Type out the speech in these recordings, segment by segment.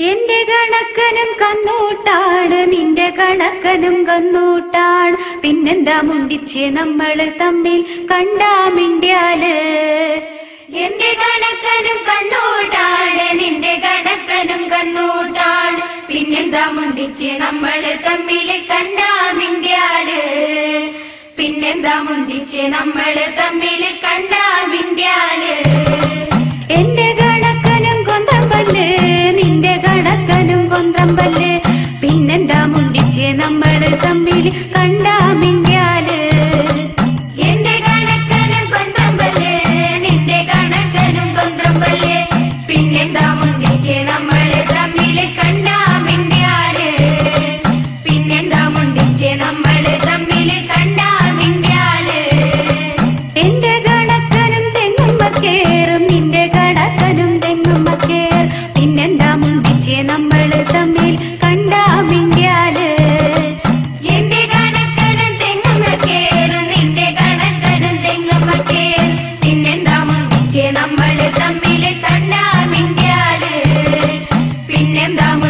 എന്റെ കണക്കനും കന്നൂട്ടാണ് നിന്റെ കണക്കനും കന്നൂട്ടാണ് പിന്നെന്താ മുണ്ടിച്ച് നമ്മൾ തമ്മിൽ? കണ്ടാ മിണ്ടിയാൽ. എന്റെ കണക്കനും കന്നൂട്ടാണ് നിന്റെ കണക്കനും കന്നൂട്ടാണ് പിന്നെന്താ മുണ്ടിച്ച് നമ്മൾ തമ്മിൽ? കണ്ടാ മിണ്ടിയാൽ. പിന്നെന്താ മുണ്ടിച്ച് നമ്മൾ തമ്മിൽ? കണ്ടാ മിണ്ടി அன்பல்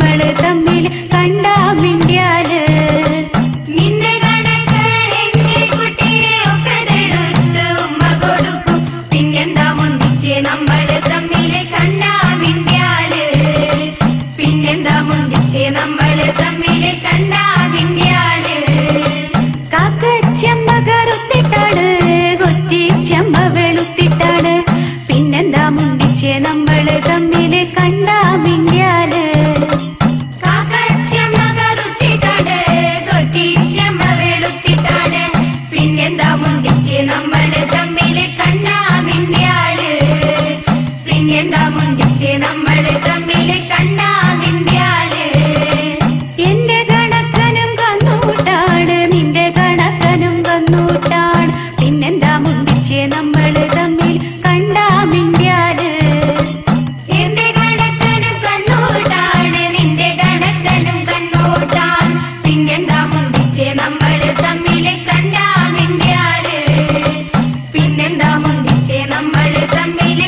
ಮಳೆ ತಂದ ഒരുമിച്ച് നമ്മൾ തമ്മിൽ കണ്ടാമിണ്ടാൽ പിന്നെന്താ ഒന്നിച്ച് നമ്മൾ തമ്മിൽ